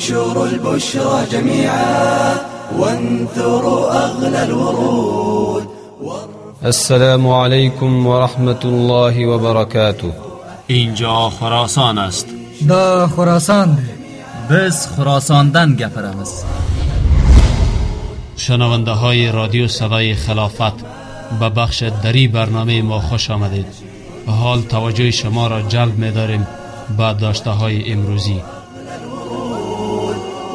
انشروا البشرى جميعا وانثروا أغلى الورود السلام عليكم ورحمة الله وبركاته. اینجا خراسان است. دا خراسان ده biz xurosandan gapiramiz شنونده های رادیو صدای خلافت به بخش دری برنامه ما خوش آمدید. حال توجه شما را جلب می داریم به داشته های امروزی.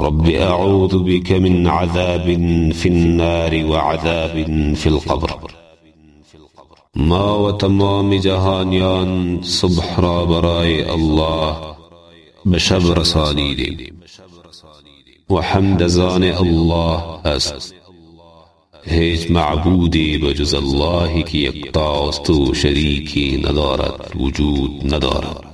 رب أعوذ بك من عذاب في النار وعذاب في القبر. ما و تمام جهانیان صبح را برای الله به شب رسانیدیم و حمد زان الله است. هیچ معبودی بجز اللهی که یکتاست و شریکی ندارد وجود ندارد.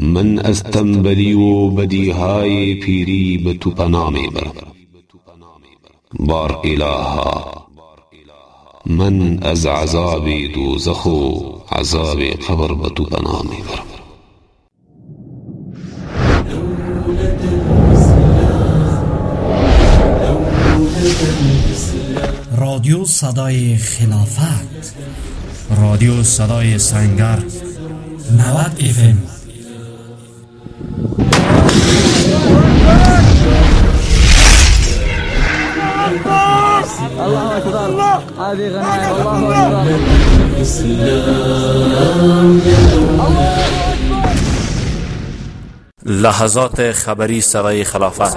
من از تنبلی و بدیهای پیری به تو پناه می برم. بار الها من از عذاب دوزخ و عذاب قبر به تو پناه می برم. رادیو صدای خلافت. رادیو صدای سنگر. 90 لحظات خبری سرای خلافت.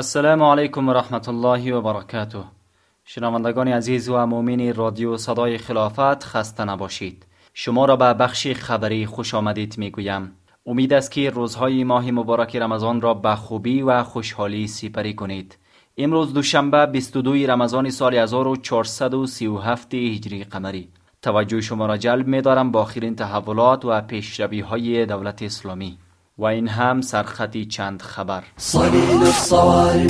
السلام علیکم و رحمت الله و برکاته. شنوندگان عزیز و مؤمن رادیو صدای خلافت خسته نباشید. شما را به بخش خبری خوش آمدید می گویم امید است که روزهای ماه مبارک رمضان را به خوبی و خوشحالی سپری کنید. امروز دوشنبه 22 رمضان سال 1437 هجری قمری. توجه شما را جلب می دارم با آخرین تحولات و پیشروی های دولت اسلامی. و این هم سرخطی چند خبر. الصوارم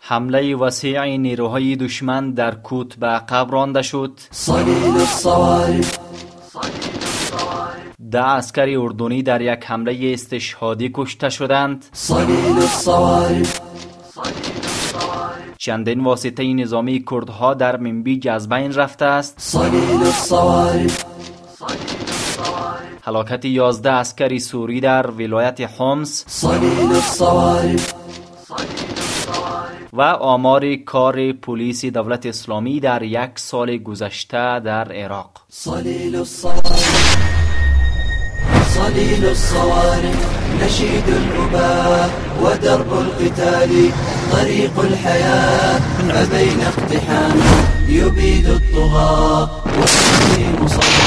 حمله وسیع نیروهای دشمن در کوت به عقب رانده شد. صليل الصوارم ده عسکر اردنی در یک حمله استشهادی کشته شدند. الصوارم چندین واسطه نظامی کردها در منبیج از بین رفته است. الصوارم هلاکت 11 عسکری سوری در ولایت حمص و آمار کار پلیس دولت اسلامی در یک سال گذشته در عراق. صليل الصوارم نشيد الأباء ودرب القتال طريق الحياة فبين اقتحام يبيد الطغاة والتسليم صبر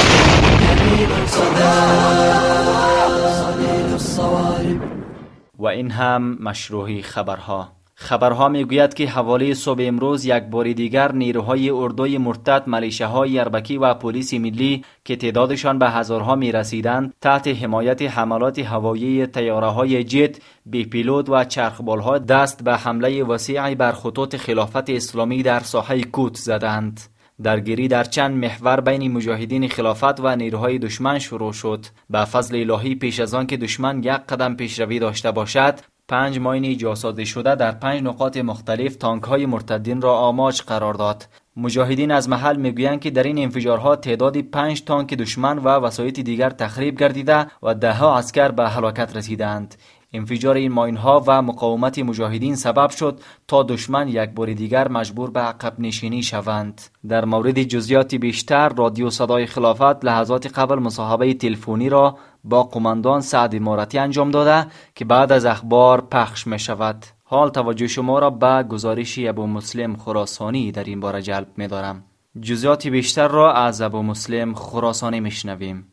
و این هم مشروعی خبرها. خبرها می‌گوید که حوالی صبح امروز یک بار دیگر نیروهای اردوی مرتد ملیشه های اربکی و پلیس ملی که تعدادشان به هزارها می رسیدند تحت حمایت حملات هوایی تیاره های جت بی پیلوت و چرخبالها دست به حمله وسیعی بر خطوط خلافت اسلامی در ساحه کوت زدند. درگیری در چند محور بین مجاهدین خلافت و نیروهای دشمن شروع شد. به فضل الهی پیش از آن که دشمن یک قدم پیشروی داشته باشد پنج ماین جاسازی شده در پنج نقاط مختلف تانک های مرتدین را آماج قرار داد. مجاهدین از محل می‌گویند که در این انفجارها تعدادی پنج تانک دشمن و وسایط دیگر تخریب گردیده و دهها عسکر به هلاکت رسیدند. انفجار این ماین ها و مقاومت مجاهدین سبب شد تا دشمن یک بار دیگر مجبور به عقب نشینی شوند. در مورد جزئیات بیشتر رادیو صدای خلافت لحظات قبل مصاحبه تلفنی را با قماندان سعد امارتی انجام داده که بعد از اخبار پخش می شود حال توجه شما را به گزارش ابو مسلم خراسانی در این باره جلب می دارم جزئیات بیشتر را از ابو مسلم خراسانی میشنویم.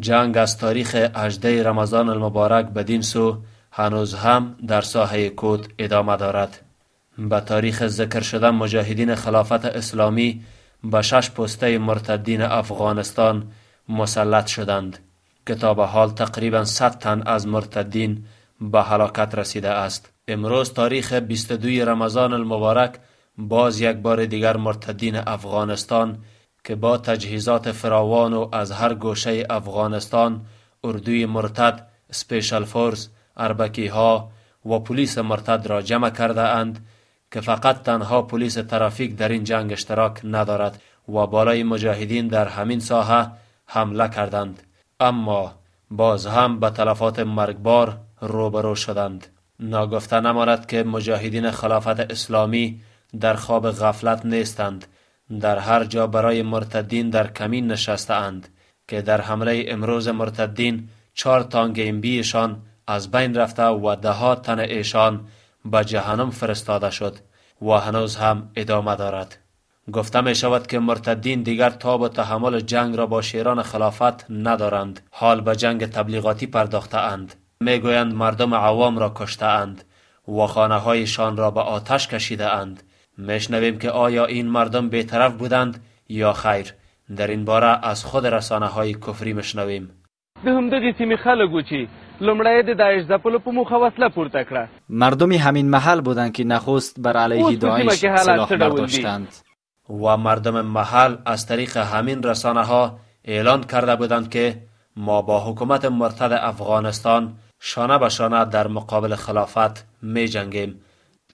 جنگ از تاریخ 18 رمضان المبارک بدین سو هنوز هم در ساحه کود ادامه دارد. به تاریخ ذکر شده مجاهدین خلافت اسلامی به شش پسته مرتدین افغانستان مسلط شدند که تا به حال تقریبا 100 تن از مرتدین به هلاکت رسیده است. امروز تاریخ 22 رمضان المبارک باز یک بار دیگر مرتدین افغانستان که با تجهیزات فراوان و از هر گوشه افغانستان اردوی مرتد special force اربکی ها و پلیس مرتد را جمع کرده اند که فقط تنها پلیس ترافیک در این جنگ اشتراک ندارد و بالای مجاهدین در همین ساحه حمله کردند. اما باز هم به تلفات مرگبار روبرو شدند. ناگفته نماند که مجاهدین خلافت اسلامی در خواب غفلت نیستند. در هر جا برای مرتدین در کمین نشسته اند که در حمله امروز مرتدین چهار تانگ ایشان از بین رفته و ده تن ایشان به جهنم فرستاده شد و هنوز هم ادامه دارد. گفته می شود که مرتدین دیگر تاب و تحمل جنگ را با شیران خلافت ندارند. حال به جنگ تبلیغاتی پرداخته اند می گویند مردم عوام را کشته اند و خانه هایشان را به آتش کشیده اند میشنویم که آیا این مردم بیطرف بودند یا خیر. در این باره از خود رسانه های کفری مشنویم د همدغې سیمې خلک و لومړی د داعش ځپلو په موخه وسله پورته کړه. مردم همین محل بودند که نخست بر علیه داعش سلاح؟ برداشتند. و مردم محل از طریق همین رسانه ها اعلان کرده بودند که ما با حکومت مرتد افغانستان شانه به شانه در مقابل خلافت می جنگیم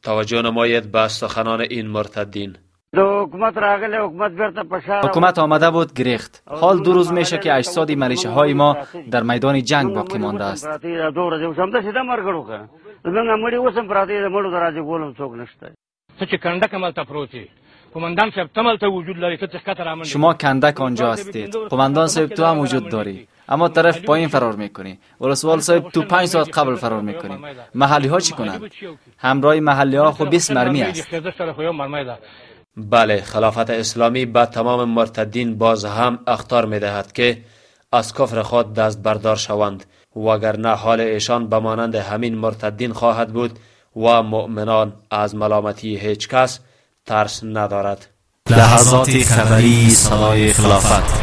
توجه نماید به سخنان این مرتدین. د حکومت راغلی حکومت بیرته په شا حکومت آمده بود گریخت. حال دو روز میشه که اجساد ملیشه های ما در میدان جنگ باقی مانده است. دوه ورځې اوس همداسې ده مرګ وکړه. زمونږ مړي اوس هم پراته د مړو د راځي کولم څوک نشته. ته چې کنډک هملته پروت یې. قمندان صاحب ته هملته وجود لري ته ښکته رامنډې شما کندک آنجا هستید. قماندان صاحب تو هم وجود داری. اما طرف پایین فرار می‌کنی. ولسوال صاحب تو پنج ساعت قبل فرار می‌کنی. محلی ها چی کنند همراه محلی ها خب 20 مرمی است. بله خلافت اسلامی به تمام مرتدین باز هم اختار می دهد که از کفر خود دست بردار شوند. وگرنه حال ایشان به مانند همین مرتدین خواهد بود و مؤمنان از ملامتی هیچ کس ترس ندارد. لحظات خبری صدای خلافت.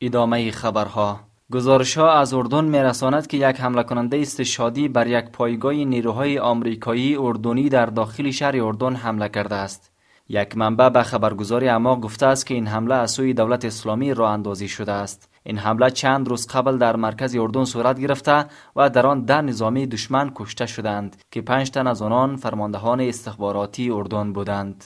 ادامه خبرها گزارش ها از اردن میرساند که یک حمله کننده استشهادی بر یک پایگاه نیروهای آمریکایی اردنی در داخل شهر اردن حمله کرده است. یک منبع به خبرگزاری اما گفته است که این حمله از سوی دولت اسلامی راه اندازی شده است. این حمله چند روز قبل در مرکز اردن صورت گرفته و در آن ده نظامی دشمن کشته شدند که پنج تن از آنان فرماندهان استخباراتی اردن بودند.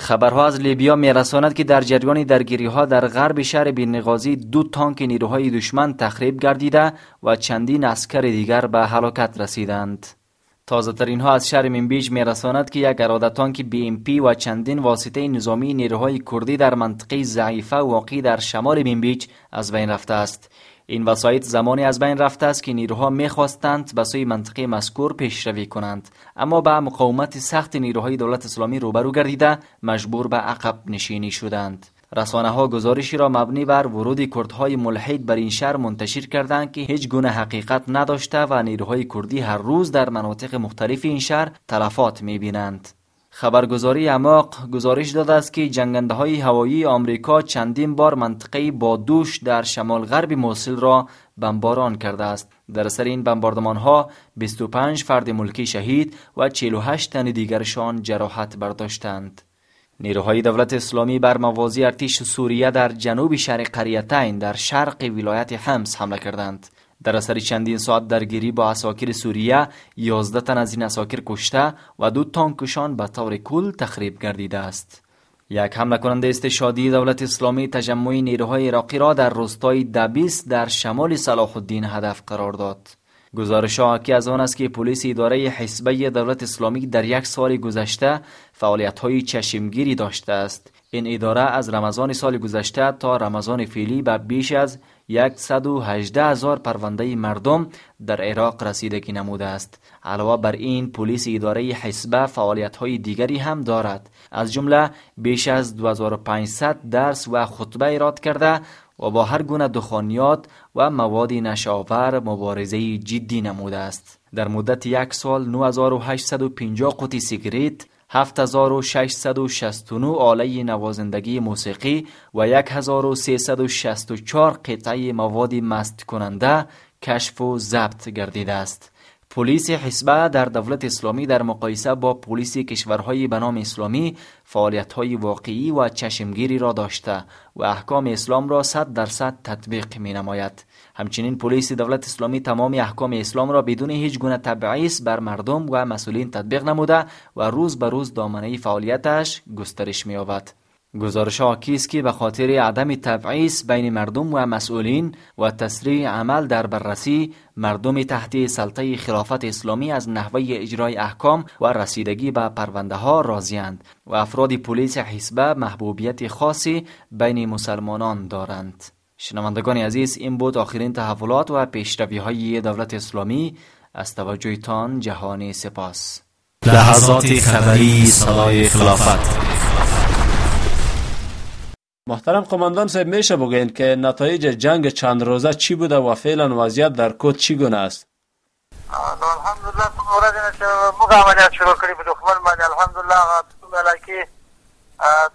خبرها از لیبیا میرساند که در جریان درگیری ها در غرب شهر بینغازی دو تانک نیروهای دشمن تخریب گردیده و چندین اسکر دیگر به هلاکت رسیدند. تازه ترین ها از شهر منبیج می رساند که یک اراده تانک بی ام پی و چندین واسطه نظامی نیروهای کردی در منطقه ضعیفه واقع در شمال منبیج از بین رفته است. این وسایط زمانی از بین رفته است که نیروها می‌خواستند به سوی منطقه مذکور پیشروی کنند اما با مقاومت سخت نیروهای دولت اسلامی روبرو گردیده مجبور به عقب نشینی شدند. رسانه ها گزارشی را مبنی بر ورود کردهای ملحد بر این شهر منتشر کردند که هیچ گونه حقیقت نداشته و نیروهای کردی هر روز در مناطق مختلف این شهر تلفات می‌بینند. خبرگزاری اماق گزارش داده است که جنگنده های هوایی آمریکا چندین بار منطقه بادوش در شمال غرب موصل را بمباران کرده است. در اثر این بمباردمان ها 25 فرد ملکی شهید و 48 تن دیگرشان جراحت برداشتند. نیروهای دولت اسلامی بر موازی ارتش سوریه در جنوب شهر قریتین در شرق ولایت حمص حمله کردند. در اثر چندین ساعت درگیری با اساکر سوریه 11 تن از این اساکر کشته و دو تانکشان به طور کل تخریب گردیده است. یک حمله کننده استشادی دولت اسلامی تجمع نیروهای عراقی را در روستای دبیس در شمال صلاح الدین هدف قرار داد. گزارش حاکی از آن است که پلیس اداره حسبه دولت اسلامی در یک سال گذشته فعالیت های چشمگیری داشته است. این اداره از رمضان سال گذشته تا رمضان فعلی به بیش از 118 هزار پرونده مردم در عراق رسیدگی نموده است. علاوه بر این پلیس اداره حسبه فعالیت های دیگری هم دارد. از جمله بیش از 2500 درس و خطبه ایراد کرده و با هر گونه دخانیات و مواد نشاور مبارزه جدی نموده است در مدت یک سال 9850 قطی سیگریت 7669 آله نوازندگی موسیقی و 1364 قطعه مواد مست کننده کشف و ضبط گردیده است. پلیس حسبه در دولت اسلامی در مقایسه با پلیس کشورهای به نام اسلامی فعالیت‌های واقعی و چشمگیری را داشته و احکام اسلام را صد درصد تطبیق می نماید. همچنین پلیس دولت اسلامی تمام احکام اسلام را بدون هیچ گونه تبعیض بر مردم و مسئولین تطبیق نموده و روز به روز دامنه فعالیتش گسترش می‌یابد. گزارش حاکی است که به خاطر عدم تبعیض بین مردم و مسئولین و تسریع عمل در بررسی مردم تحت سلطه خلافت اسلامی از نحوه اجرای احکام و رسیدگی به پرونده ها راضیند و افراد پلیس حسبه محبوبیت خاصی بین مسلمانان دارند. شنوندگان عزیز این بود آخرین تحولات و پیشروی های دولت اسلامی. از توجهتان جهانی سپاس. لحظات خبری صدای خلافت. محترم قماندان صاحب میشه بگین که نتایج جنگ چند روزه چی بوده و فعلا وضعیت در کود چی گونه است الحمدلله په ورځ نه چې موږ عملیات شروع کړي په دښمن باندې الحمدلله هغه ملکی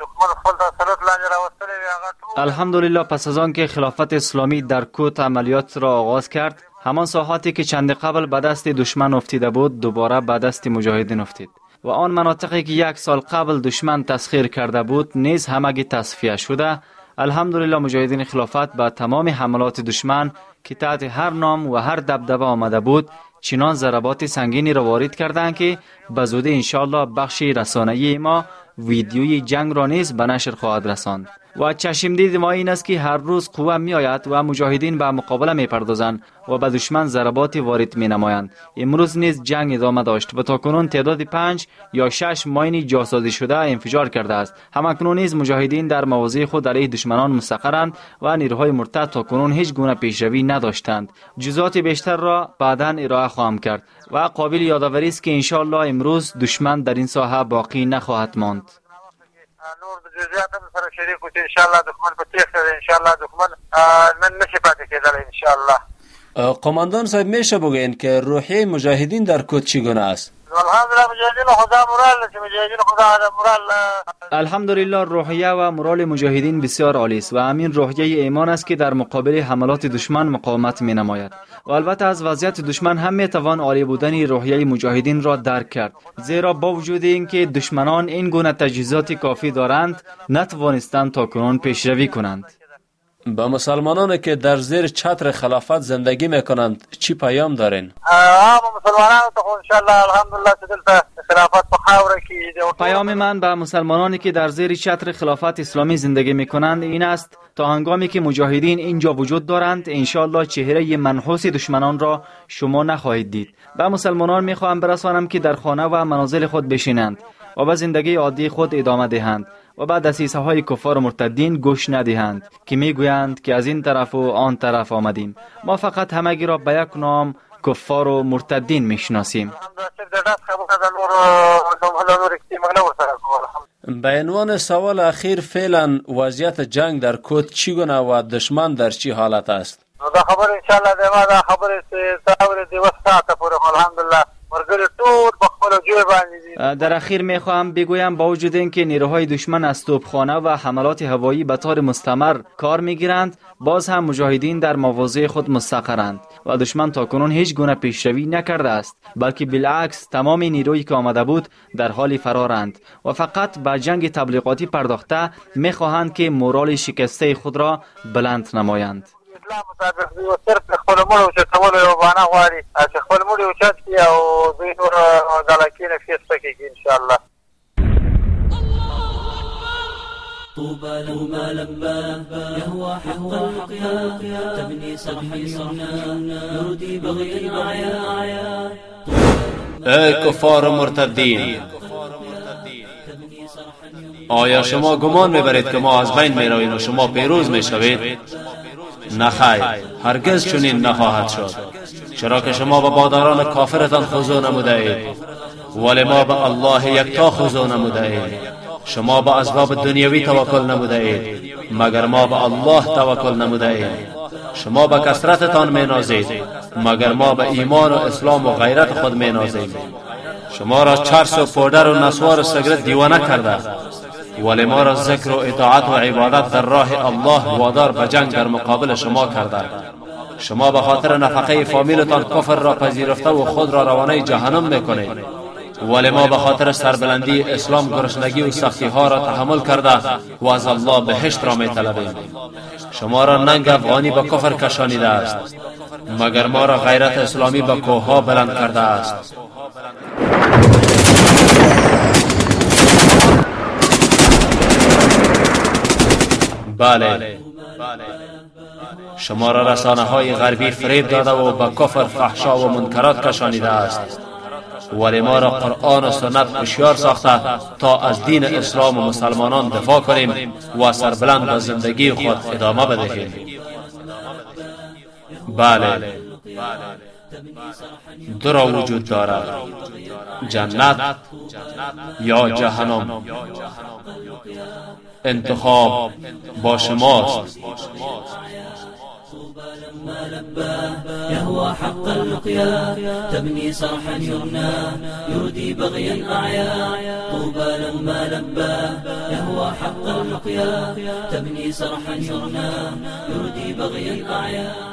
دښمن خپل تسلط لاندې راوستلی وي هغه الحمدلله پس از آن که خلافت اسلامی در کوت عملیات را آغاز کرد همان ساحاتی که چند قبل به دست دشمن افتیده بود دوباره به دست مجاهدین افتید و آن مناطقی که یک سال قبل دشمن تسخیر کرده بود نیز همگی تصفیه شده. الحمدلله مجاهدین خلافت به تمام حملات دشمن که تحت هر نام و هر دبدبه آمده بود چنان ضربات سنگینی را وارد کردند که به زودی انشاءالله بخش رسانه‌ای ما ویدیوی جنگ را نیز به نشر خواهد رساند. و چشمدید ما این است که هر روز قوه می آید و مجاهدین به مقابله می پردازند و به دشمن ضربات وارد می نمایند امروز نیز جنگ ادامه داشت و تا کنون تعداد پنج یا شش ماین جاسازی شده انفجار کرده است. همکنون نیز مجاهدین در مواضع خود علیه دشمنان مستقرند و نیروهای مرتد تا کنون هیچ گونه پیشروی نداشتند. جزات بیشتر را بعدا ارائه خواهم کرد و قابل یادآوری است که انشاءالله امروز دشمن در این ساحه باقی نخواهد ماند. نور د جزئیات هم سره شریک چې ان الله دښمن په تیښته دی ان الله دښمن نن نشي پاتې کېدلی ان شاء الله قماندان صاحب میشه بگین که روحیه مجاهدین در کود چگونه است؟ الحمدلله خدا مرال خدا مرال روحیه و مرال مجاهدین بسیار عالی است و همین روحیه ایمان است که در مقابل حملات دشمن مقاومت می نماید و البته از وضعیت دشمن هم می توان عالی بودن روحیه مجاهدین را درک کرد. زیرا با وجود اینکه دشمنان این گونه تجهیزات کافی دارند نتوانستند تا کنون پیشروی کنند. به مسلمانانی که در زیر چتر خلافت زندگی می‌کنند چی پیام دارین؟ ته خو انشاءالله الحمدلله دلته خلافت پیام من به مسلمانانی که در زیر چتر خلافت اسلامی زندگی می کنند این است تا هنگامی که مجاهدین اینجا وجود دارند انشالله چهره منحوس دشمنان را شما نخواهید دید به مسلمانان می خواهم برسانم که در خانه و منازل خود بشینند و به زندگی عادی خود ادامه دهند و بعد دسیسه های کفار و مرتدین گوش ندهند که می‌گویند که از این طرف و آن طرف آمدیم. ما فقط همگی را به یک نام کفار و مرتدین می‌شناسیم. به عنوان سوال اخیر فعلا وضعیت جنگ در کوت چگونه و دشمن در چی حالت است؟ دا خبر ان شاء الله د ما دا خبر چې تاور دی وساته پورې الحمدلله. در اخیر می‌خواهم بگویم با وجود اینکه نیروهای دشمن از توپخانه و حملات هوایی به طور مستمر کار می‌گیرند باز هم مجاهدین در مواضع خود مستقرند و دشمن تا کنون هیچ گونه پیشروی نکرده است بلکه بالعکس تمام نیرویی که آمده بود در حال فرارند و فقط به جنگ تبلیغاتی پرداخته می‌خواهند که مورال شکسته خود را بلند نمایند. اسلام مطابق دی او صرف خپل مړ او چتول یو باندې غواړي. چې خپل مړ او چت کی او دوی نور دلکې نه فیس پکې ان شاء الله طوبى له ما لبى يهوى حق الحقيا تبني صرحا يمنى يردي بغي الأعيا ای کفار و مرتدین آیا شما گمان می‌برید که ما از بین می‌رویم و شما پیروز می‌شوید؟ نخیر. هرگز چنین نخواهد شد. چرا که شما به باداران کافرتان خضوع نموده اید ولی ما به الله یکتا خضوع نموده اید شما به اسباب دنیوی توکل نموده اید مگر ما به الله توکل نموده اید شما به کسرتتان می نازید مگر ما به ایمان و اسلام و غیرت خود می نازید شما را چرس و پودر و نسوار و سگرت دیوانه کرده. ولی ما را ذکر و اطاعت و عبادت در راه الله وادار به جنگ در مقابل شما کرده. شما به خاطر نفقه فامیلتان کفر را پذیرفته و خود را روانه جهنم می‌کنید. ولی ما به خاطر سربلندی اسلام گرسنگی و سختی ها را تحمل کرده و از الله بهشت را می طلبیم شما را ننگ افغانی به کفر کشانیده است. مگر ما را غیرت اسلامی به کوه ها بلند کرده است؟ بله. شما را رسانه های غربی فریب داده و به کفر فحشا و منکرات کشانیده است. ولی ما را قرآن و سنت هوشیار ساخته تا از دین اسلام و مسلمانان دفاع کنیم و سربلند به زندگی خود ادامه بدهیم. بله. دو را وجود دارد. جنت یا جهنم. انتخاب با شماست. لما لباه يهوى حق اللقيا تبني صرحا يردي بغيا أعيا. طوبى لما يهوى حق اللقيا تبني صرحا يردي بغيا أعيا.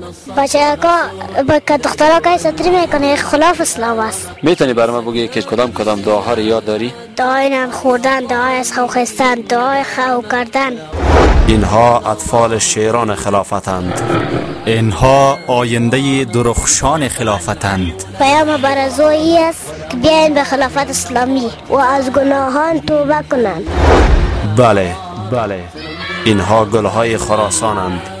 بچه که با که دخترها که سطری می‌کنه خلاف اسلام است. می‌تونی برای ما بگی که کدام کدام دعاها رو یاد داری؟ دعای نان خوردن دعای از خو خستن دعای خو کردن. اینها اطفال شیران خلافتند. اینها آینده درخشان خلافتند. پیام برزویی است که بیاین به خلافت اسلامی و از گناهان توبه کنند بله بله. اینها گلهای خراسانند.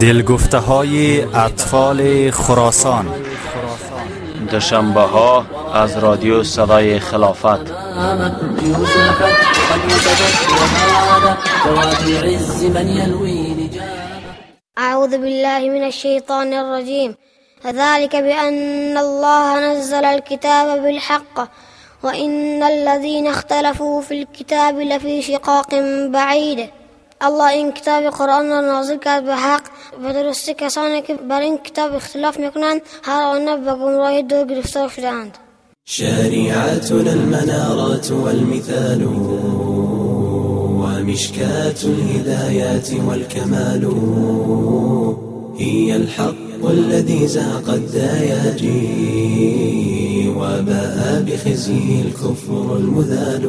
دلگفته های اطفال خراسان. دوشنبه ها از رادیو صدای خلافت. أعوذ بالله من الشيطان الرجيم. ذلك بأن الله نزل الكتاب بالحق وإن الذين اختلفوا في الكتاب لفي شقاق بعيد. الله این کتاب قرآن نازل کرد به حق و درستی کسانی که بر این کتاب اختلاف میکنند هر آنها به گمراهی دور گرفتار شدهاند المنارات والمثال ومشكاة الهدايات والكمال هي الحق الذي زهق الدياجي وباء بخزيه الكفر المذال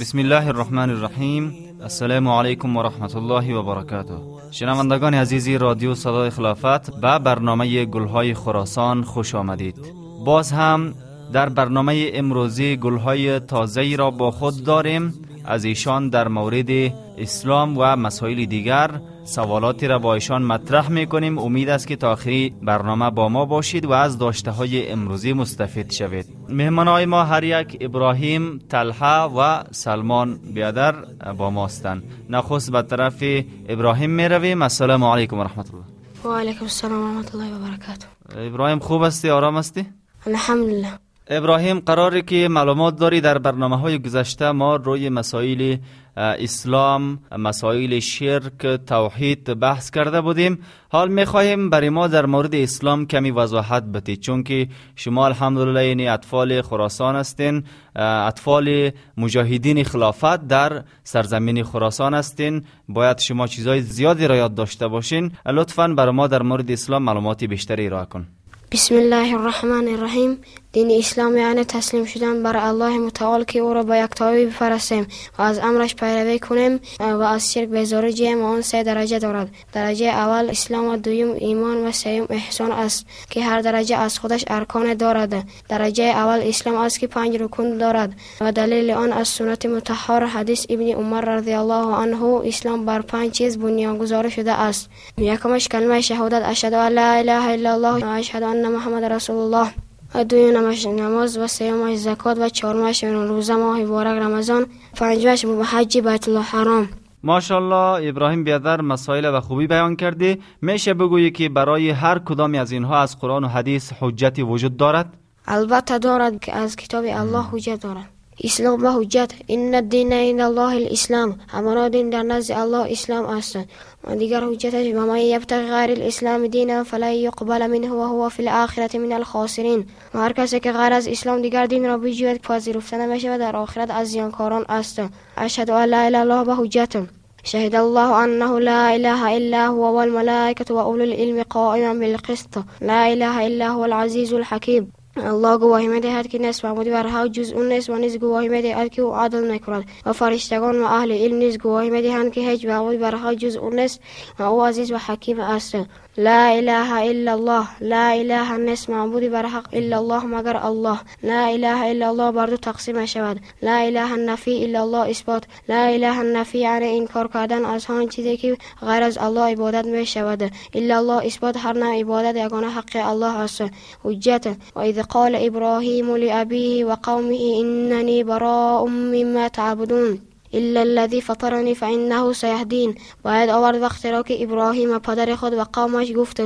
بسم الله الرحمن الرحیم السلام علیکم و رحمت الله و برکاته شنوندگان عزیزی رادیو صدای خلافت به برنامه گلهای خراسان خوش آمدید باز هم در برنامه امروزی گلهای تازه را با خود داریم از ایشان در مورد اسلام و مسائل دیگر سوالاتی را با ایشان مطرح می کنیم امید است که تا آخری برنامه با ما باشید و از داشته های امروزی مستفید شوید. مهمان های ما هر یک ابراهیم تلحه و سلمان بیادر با ما هستند. نخست به طرف ابراهیم می رویم السلام علیکم و رحمت الله و علیکم السلام و رحمت الله و برکاته. ابراهیم خوب هستی؟ آرام هستی؟ الحمدلله. ابراهیم قراره که معلومات داری در برنامه های گذشته. ما روی مسائل اسلام مسائل شرک توحید بحث کرده بودیم. حال می‌خواهیم برای ما در مورد اسلام کمی وضاحت بتید چون که شما الحمدلله یعنی اطفال خراسان هستین. اطفال مجاهدین خلافت در سرزمین خراسان هستین. باید شما چیزهای زیادی را یاد داشته باشین. لطفا برای ما در مورد اسلام معلومات بیشتری ارائه کن. بسم الله الرحمن الرحیم. دین اسلام یعنی تسلیم شدن بر الله متعال که او را با یکتایی بفرستیم و از امرش پیروی کنیم و از شرک بیزاری جیم آن سه درجه دارد. درجه اول اسلام و دویم ایمان و سوم احسان است که هر درجه از خودش ارکان دارد. درجه اول اسلام است که پنج رکن دارد و دلیل آن از سنت متحر حدیث ابن عمر رضی الله عنه اسلام بر پنج چیز بنیان شده است. یکمش کلمه شهادت اشهد ان لا اله الا الله و اشهد ان محمد رسول الله. و دویمش نماز و سیومش زکات و چهارمش روزه ماه مبارک رمضان پنجمش حج بیت الله حرام. ماشاءالله ابراهیم بیادر مسائل و خوبی بیان کرده میشه بگویی که برای هر کدامی از اینها از قرآن و حدیث حجتی وجود دارد؟ البته دارد که از کتاب الله حجت دارد. اسلام و حجت ان الدين عند الله الاسلام أمر دين در نزد الله اسلام است و دیگر حجت است و من یبتغی الاسلام دينا فلا يقبل منه وهو في الاخره من الخاسرين و هر کسی که غیر از اسلام دیگر دین را بجوید پذیرفته نمیشه و در آخرت از زیانکاران است اشهد ان لا اله الا الله و حجت شهد الله انه لا اله الا هو والملائكه واولو العلم قائما بالقسط لا اله الا هو العزيز الحكيم الله گواهی می‌دهد که نیست معبودی بر حق جز اون نیست و نیز گواهی می‌دهد که او عدل نکند. و فرشتگان و اهل علم نیز گواهی می‌دهند که هیچ معبودی بر حق جز اون نیست و او عزیز و حکیم است. لا إله إلا الله. لا إله الناس معبود برحق إلا الله مقر الله. لا إله إلا الله برضو تقسيم شباد لا إله النفي إلا الله إثبات. لا إله النفي يعني إنكار کردن از تذكي غرز از الله عبادت می شباد إلا الله إثبات. حرنا نوع عبادت حق الله است. حجت. و قال إبراهيم لأبيه وقومه إنني براء مما تعبدون. إلا الذي فطرني فإنه سيهدين. باید آورد وقتی را که ابراهیم خود و قومش گفت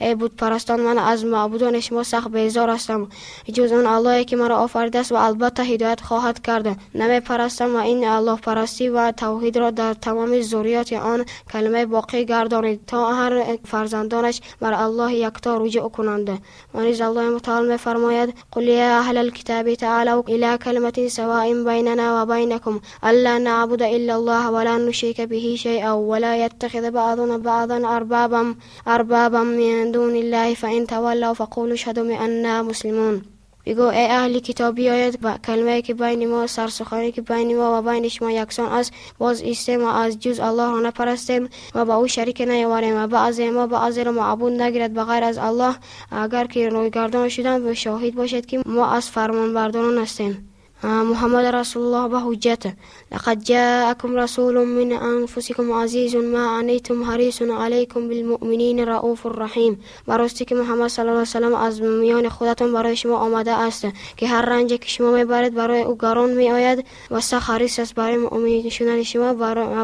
ای بود پرستان من از معبودان شما سخت بیزار هستم جز اون الله که مرا آفریده است و البته هدایت خواهد کرد نمی پرستم و این الله پرستی و توحید را در تمام ذریات آن کلمه باقی گردانید. تا هر فرزندانش بر الله یکتا رجوع کنند. و نیز الله متعال می فرماید قل یا أهل الكتاب تعالوا إلى كلمه سواء بيننا وبينكم الا نعبد إلا الله ولا نشرك به شيئا ولا يتخذ بعضنا بعضا أربابا أربابا من دون الله. فإن تولوا فقولوا اشهدوا بأننا مسلمون. بگو ای أهل کتابی آید و کلمه که بین ما سرسخانی که بین ما و بین شما یکسان است باز ایستیم و از جز الله را نپرستیم و با أو شریک نیاوریم و بعض ما بعض را معبود نگیرد بغیر از الله. اگر که رویگردان شدن به شاهد باشد که ما از فرمان برداران هستیم. محمد رسول الله به حجته لقد جاءكم رسول من أنفسكم عزیز ما عنیتم حریص علیکم بالمؤمنین رؤوف الرحیم براستی که محمد صلی الله علیه وسلم از میان خودتون برای شما آمده است. که هر رنجی که شما میبرید برای أو گران می آید و سخت حریص است برای مؤمنین شدن شما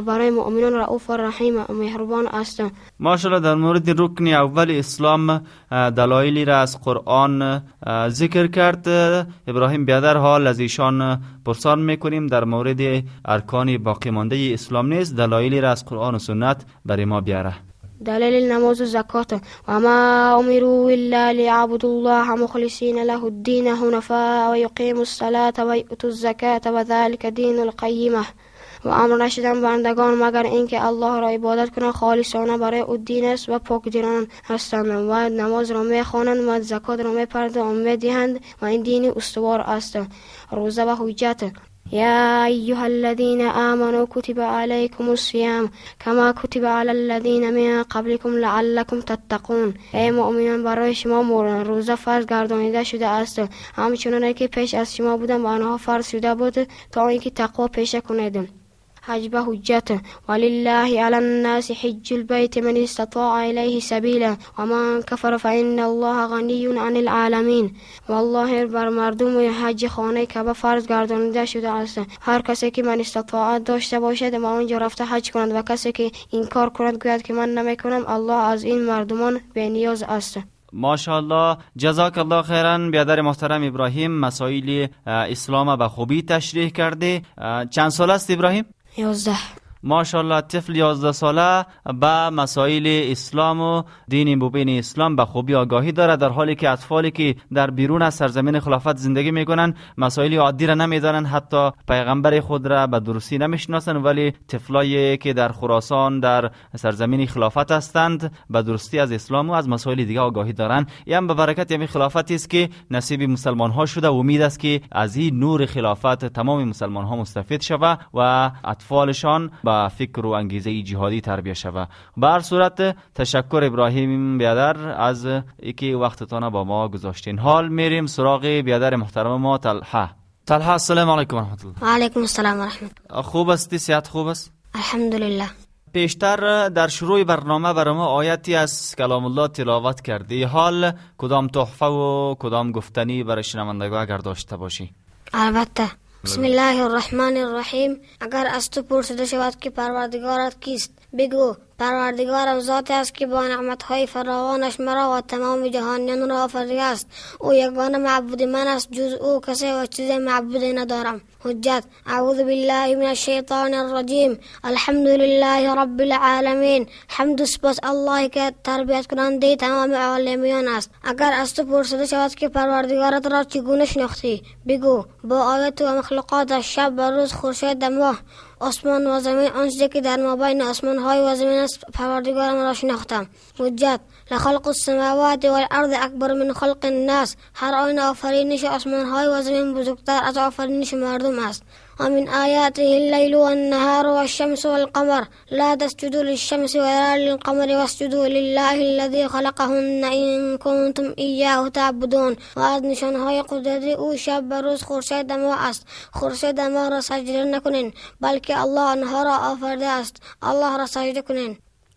برای مؤمنان رؤوف الرحیم مهربان است. ماشاءالله در مورد رکن اول اسلام دلایلی را از قرآن ذکر کرد. ابراهیم بیادر حال از ایشان پرسان می‌کنیم در مورد ارکان باقی مانده اسلام نیست دلایلی را از قرآن و سنت برای ما بیاره. دلیل نماز و زکات. و ما امروا الا ليعبدوا الله مخلصین له الدین حنفاء و یؤتوا الزکات و ذلك دین القیمه و امر نشدن بندگان مگر اینکه الله را عبادت کنند خالصانه برای او دین است و پاک دینان هستند. و نماز را می‌خوانند و زکات را میپردند و می‌دهند و این دین استوار است. روزه و حجت. يا أيها الذين آمنوا كتب عليكم الصيام كما كتب على الذين من قبلكم لعلكم تتقون. ای مؤمنان برای شما روزه فرض گردانیده شده است. همچنان که پیش از شما بودن به آنها فرض شده بود تا اینکه تقوا پیشه کنید. حج به حجته. ولله على الناس حج البيت من استطاع إليه سبيلا. ومن كفر فإن الله غني عن العالمين. والله بر مردم حج خانه کعبه فرض گردانیده شده است. هر کسی که من استطاعت داشته باشد به آنجا رفته حج کند و کسی که این کار کند گوید که من نمی کنم الله از این مردمان به نیاز است. ماشاءالله جزاک الله خیرا بیادر محترم ابراهیم مسائل اسلام به خوبی تشریح کرده. چند سال است ابراهیم؟ 也是的。ماشاءالله طفل 11 ساله به مسائل اسلام و دین مبین اسلام به خوبی آگاهی داره در حالی که اطفالی که در بیرون از سرزمین خلافت زندگی می‌کنن مسائل عادی را نمی‌دانن حتی پیغمبر خود را به درستی نمی‌شناسن ولی طفلایی که در خراسان در سرزمین خلافت هستند به درستی از اسلام و از مسائل دیگه آگاهی دارن. این به برکت یمی خلافت است که نصیب مسلمان ها شده. و امید است که از این نور خلافت تمام مسلمان ها مستفید شوه و اطفالشان با فکر و انگیزه جهادی تربیه شوه به هر صورت تشکر ابراهیم بیادر از اینکه وقتتان با ما گذاشتین. حال میریم سراغ بیادر محترم ما طلحه. طلحه السلام علیکم و رحمت الله. و علیکم السلام و رحمت خوب استی صحت خوب است؟ الحمدلله. پیشتر در شروع برنامه برای ما آیتی از کلام الله تلاوت کردی. حال کدام تحفه و کدام گفتنی برای شنوندگان اگر داشته باشی؟ البته. بسم الله الرحمن الرحیم اگر از تو پرسیده شود که پروردگارت کیست بگو پروردگارم ذاتی است که با نعمتهای فراوانش مرا و تمام جهانیان را آفریده است او یگانه معبود من است جز او کسی و چیز معبودی ندارم حجت اعوذ بالله من الشیطان الرجیم الحمد لله رب العالمین حمد سپاس الله که تربیت کننده تمام عالمیان است اگر از تو شود که پروردگارت را چگونه شناختی بگو. با آیت و مخلوقات شب و روز خورشید ماه آسمان و زمین آنچه که در مابین آسمان های و زمین است پروردگارم را شناختم. حجت لخلق السماوات والأرض اکبر من خلق الناس. آسمان های و زمین بزرگتر از آفرینش مردم است. ومن آياته الليل والنهار والشمس والقمر. لا تسجدوا للشمس ولا للقمر واسجدوا لله الذي خلقهن إن كنتم إياه تعبدون. و از نشانهای قدرت أو شب و روز خورشید ما است. خورشید ما را سجده نکنین بلکه الله آنها را است. الله کنین.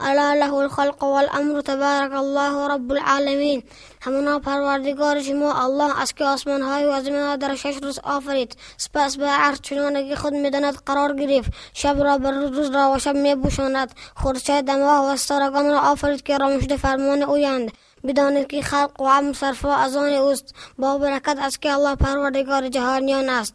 ألا له الخلق والأمر تبارك الله رب العالمین همانا پروردگار شما الله از که آسمان های و زمین در شش روز آفرید سپس به عرض چنانه خود میداند قرار گرفت شب را بر روز را و شب میبوشاند خورشید ماه و ستارگان را آفرید که رامشده فرمان اویند بدانید که خلق و عم صرف از آن اوست با برکت از که الله پروردگار جهانیان است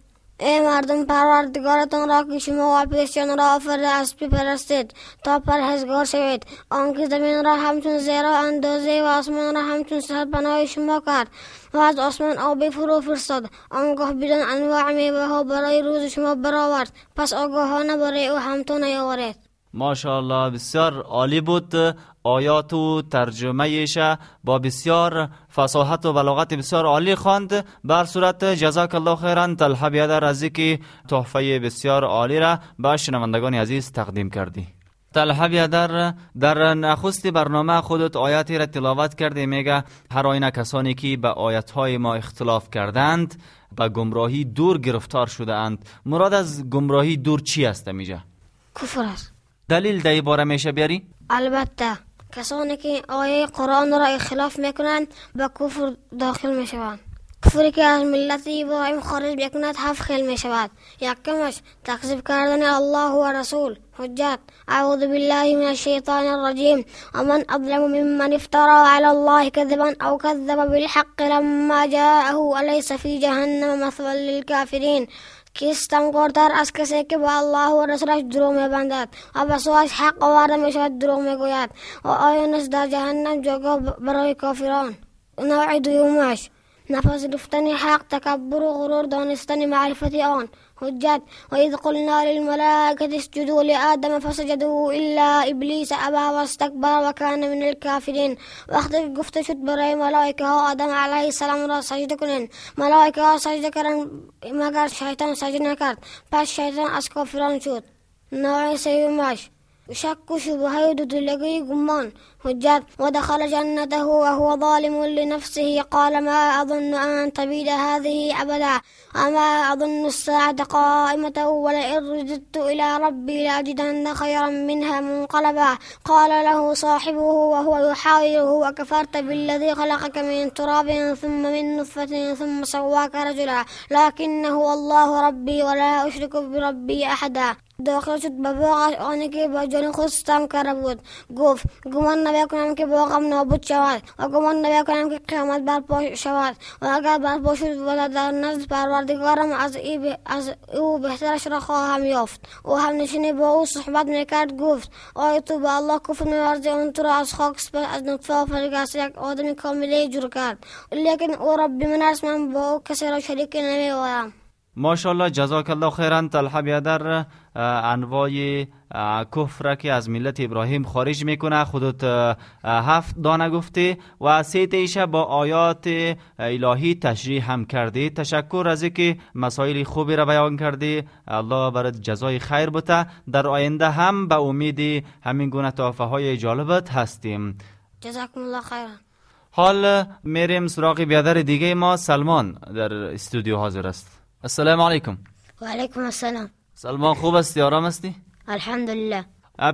ای مردم پروردگارتان را که شما و پیشتان را آفرده از بپرستید تا پرهزگار شوید آنکه زمین را همچون زیرا اندازه و آسمان را همچون سرپناه شما کرد و از آسمان آبی فرو فرستاد آنگاه بدون انواع میوه ها برای روز شما برآورد پس آگاهانه برای او همتون نیاورید ماشاءالله بسیار عالی بود آیات و ترجمهش با بسیار فصاحت و بلاغت بسیار عالی خواند. بر صورت جزاک الله خیرا طلحه بیادر از که تحفه بسیار عالی را به شنوندگان عزیز تقدیم کردی. طلحه بیادر در نخست برنامه خودت آیاتی را تلاوت کرده میگه هر آینه کسانی که به آیت های ما اختلاف کردند به گمراهی دور گرفتار شده اند مراد از گمراهی دور چی است میجه کفر است. دلیل در باره میشه بیاری؟ البته. کسانی که آیه قرآن را اخلاف می‌کنند به کفر داخل می‌شوند. کفری که از ملت ابراهیم خارج بکند هفت خیل می شود. یکمش تکذیب کردن الله و رسول. حجت. اعوذ بالله من الشیطان الرجیم. ومن اظلم ممن افترى على الله كذبا او كذب بالحق لما جاءه اليس في جهنم مثوى للكافرین کیستم گردتر از کسی که با الله و رسولش دروغ میبندد و به سوش حق آورده می‌شود دروغ می‌گوید و آیا در جهنم جاگاه برای کافران. نوع دویومش نپذیرفتن حق تکبر و غرور دانستن معرفت آن. حجت و اذ قلنا للملائكة اسجدوا لآدم فسجدوا إلا ابلیس ابا واستكبر وكان من الكافرين. وقتی گفته شد برای ملائکه ها آدم علیه السلام را سجده کنین. ملائکه ها سجده کردن مگر شیطان سجده نکرد. پس شیطان از کافران شد. نوع سیومش. شك شبهة دلقي قمان. حجات ودخل جنته وهو ظالم لنفسه. قال ما أظن أن تبيد هذه أبدا. أما أظن الساعة قائمة. ولئن رددت إلى ربي لأجدن خيرا منها منقلبا. قال له صاحبه وهو يحاوره وكفرت بالذي خلقك من تراب ثم من نطفة ثم سواك رجلا. لكنه الله ربي ولا أشرك بربي أحدا. داخل شد. به باغش آنی که با جان خود ستم کرده بود. گفت گمان نمی کنم که باغم نابود شود. و گمان نمی کنم که قیامت برپا شود. و اگر برپا شد و در نزد پروردگارم از, ای از او بهترش را خواهم یافت. او هم نشینی با او صحبت می‌کرد. گفت آیا تو به الله کفر میورزی. اون تو را از خاک سپس از نطفه آفرید از یک آدم کاملی جور کرد. لیکن او ربی من است. من با او کسی را شریک نمیوایم ماشاءالله جزاک الله خیرا طلحه بیادر انواع کفر که از ملت ابراهیم خارج می‌کنه. خودت هفت دانه گفته و سه تیشه با آیات الهی تشریح هم کرده تشکر از که مسائل خوبی را بیان کرده الله برات جزای خیر بوده. در آینده هم به امید همین گونه توافه های جالبت هستیم. جزاکم الله خیر حال میریم سراغ بیادر دیگه ما. سلمان در استودیو حاضر است. السلام علیکم. و علیکم السلام. سلمان خوب استی آرام استی الحمدلله.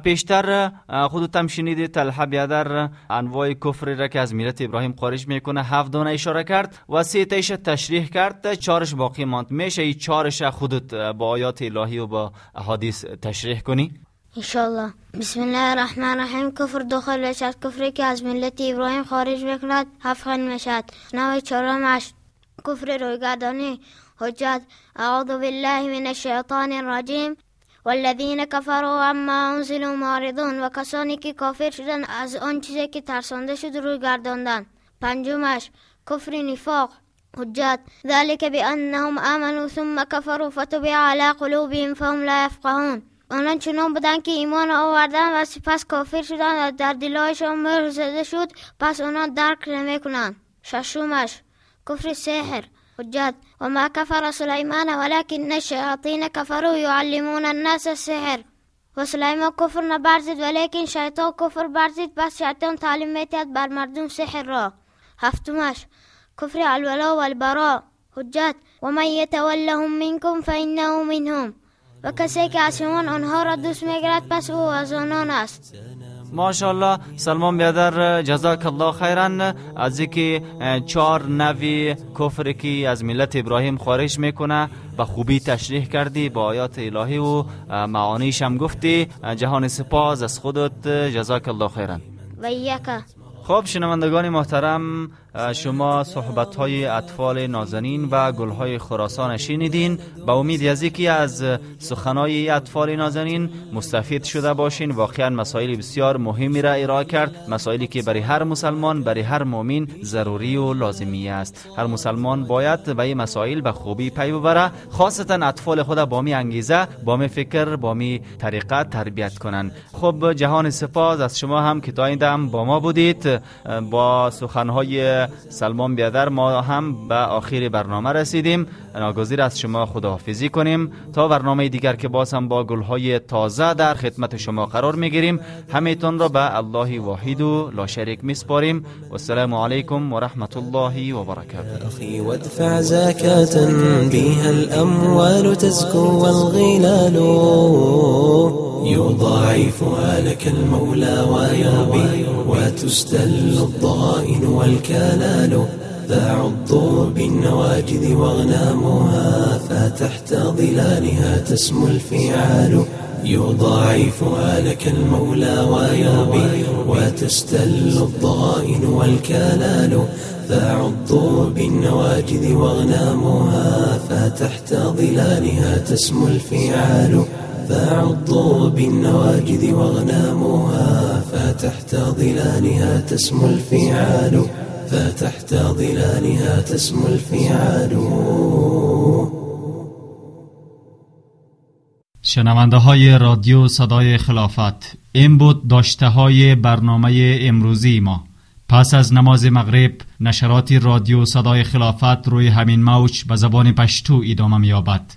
پیشتر خودت هم شنیدی طلحه بیادر انواع کفری را که از ملت ابراهیم خارج می‌کنه هفت دونه اشاره کرد. و سه تیش تشریح کرد. چارش باقی ماند. میشه این چارش خودت با آیات الهی و با احادیث تشریح کنی؟ انشالله بسم الله الرحمن الرحیم کفر داخل بشد. کفری که از ملت ابراهیم خارج می‌کند هفت خن می‌شد. نوع چهارمش کفر رویگردانی. حجت أعوذ بالله من الشیطان الرجیم والذین کفروا عما انزلوا معرضون و کسانی شدن از آن چیزی که ترسانده شد روی گرداندن. پنجمش کفر نفاق. حجت ذلك بأنهم آمنوا ثم كفروا فتبع على قلوبهم فهم لا يفقهون. آنان چنان بودن که ایمان آوردن و سپس کافر شدن و در دلایشان مهر زده شد پس آنان درک نمیکنند. ششمش کفر سحر. حجت وما كفر سليمان ولكن الشياطين كفروا يعلمون الناس السحر. و سلیمان کفر نبرزید ولیکن شیطان کفر برزید پس شیطان تعلیم میتید بر مردم سحر را. هفتمش کفر الولا و البراء حجت و من یتولهم منکم فإنه منهم. و کسی که از شما آنها را دوست است. ماشاءالله سلمان بیادر جزاک الله خیرا از اینکه چهار نوی کفر که از ملت ابراهیم خارج می‌کنه به خوبی تشریح کردی با آیات الهی و معانیش هم گفتی جهان سپاس از خودت جزاک الله خیرا و خب شنوندگان محترم شما صحبت های اطفال نازنین و گل های خراسان شنیدین. با امید که از سخنهای اطفال نازنین مستفید شده باشین. واقعا مسائل بسیار مهمی را ارائه کرد. مسائلی که برای هر مسلمان برای هر مؤمن ضروری و لازمی است. هر مسلمان باید به این مسائل به خوبی پی ببره. خاصتا اطفال خود با می انگیزه با می فکر با می طریقه تربیت کنن خب جهان سپاس از شما هم که تا این دم با ما بودید. با سخنهای سلمان بیادر ما هم به آخر برنامه رسیدیم. ناگزیر از شما خداحافظی کنیم. تا برنامه دیگر که باز هم با گلهای تازه در خدمت شما قرار می‌گیریم همیتون را به الله واحد و لا شریک میسپاریم. و السلام علیکم و رحمت الله و برکاته بها الأموال تزكو والغلال. يضاعفها لك المولى ويربي وتستل الضغائن والكلال فعضوا بالنواجذ واغنامها فتحت ظلالها تسمو الفعال. يضاعفها لك المولى ويربي وتستل الضغائن والكلال فعضوا بالنواجذ واغنامها فتحت ظلالها تسمو الفعال. فعضوا بالنواجذ واغنامها فتحت ظلالها تسمو الفعال فتحت ظلالها تسمو الفعال. شنونده های رادیو صدای خلافت این بود داشته های برنامه امروزی ما. پس از نماز مغرب نشرات رادیو صدای خلافت روی همین موج به زبان پشتو ادامه میابد